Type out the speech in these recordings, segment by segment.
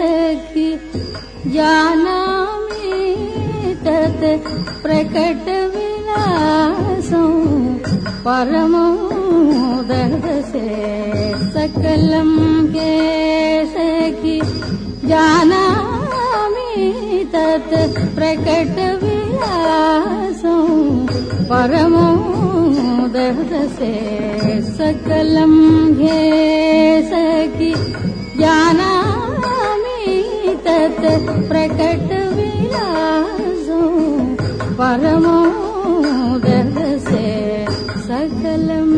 सखि जानामि तत् प्रकटविलासौ परमोदसे सकलं हे सखि जानामि तत् प्रकटविलासौ परमोदसे सकलं हे सखि जानामि तत् प्रकटविलासौ परमोदसे सकलम्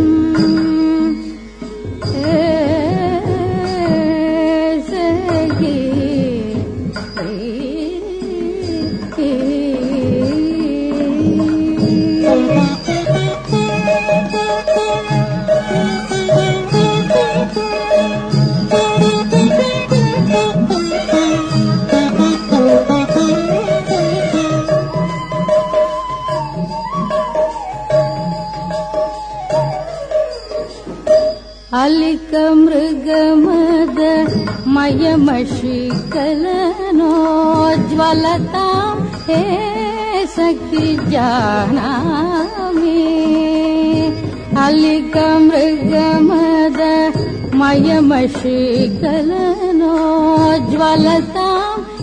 कमृग मद माय हे सखि जानामि। मी अली कमृग मद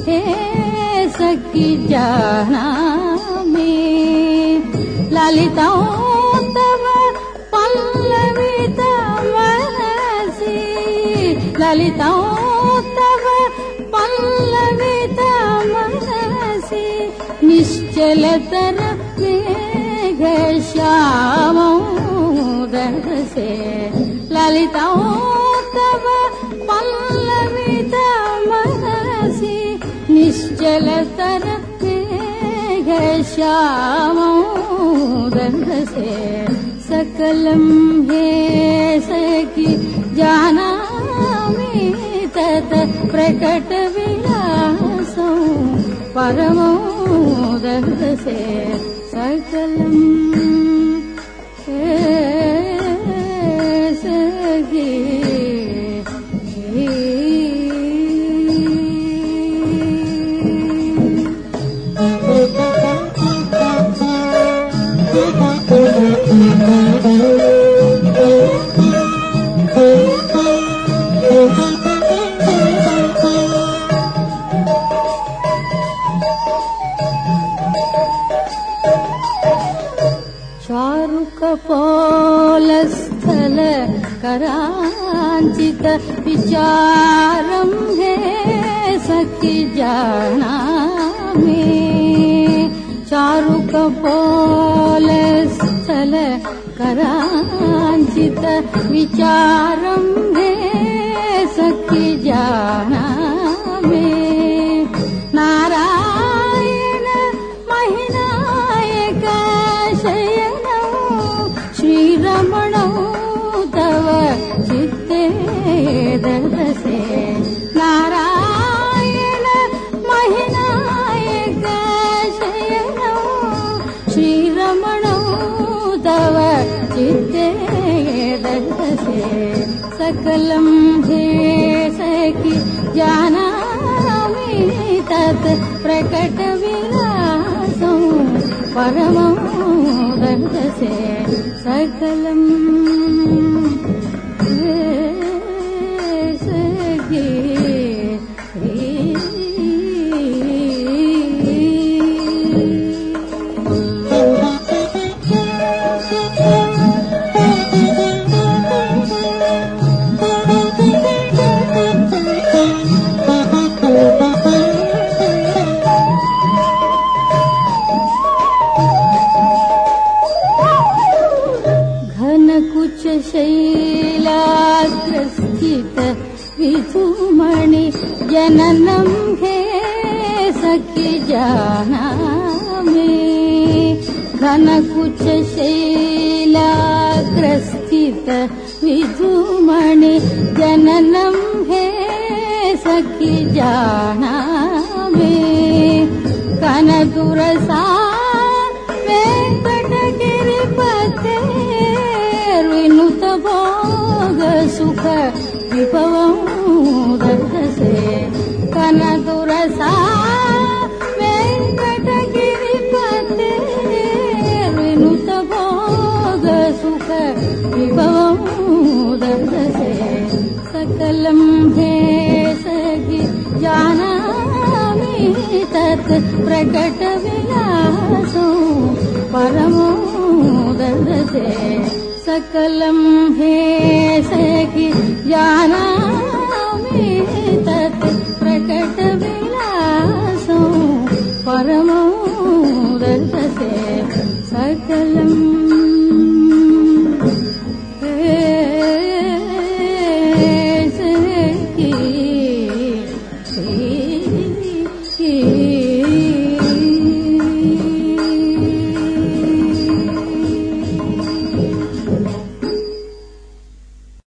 हे सखि जानामि। ललिता ललिता दर्शे ललिता तव पल्लवित मनसि निश्चलतर मेघश्यामौ दर्शे सकलं हे सखि जानामि तत् प्रकटविलासौ परमोदसे सकलम् चारुकपोलस्थल कराञ्चित विचारं हे सखि जानामि। चारुकपोलस्थल कराञ्चित विचारं हे सखि जानामि ददसे नारायण महिनायक शयनौ श्रीरमणौ तव चित्ते ददसे सकलं हे सखि जानामि तत् प्रकटविलासौ परमोदसे सकलम् सखि जनन सखि जानामि। घनकुचशैलाग्रस्थित धनपुचलाग्रस्थित विधुमणि जनम् हे सखि जानामि। कनदुरसा कनपरसापते विनुत भोग सुख विभव भोग सुख विभवं दर्शसे सकलं सखि जानामि तत् प्रकटविलासो परमो दर्शसे सकलं हे सखि जानामि परमो दर्शसे सकलम्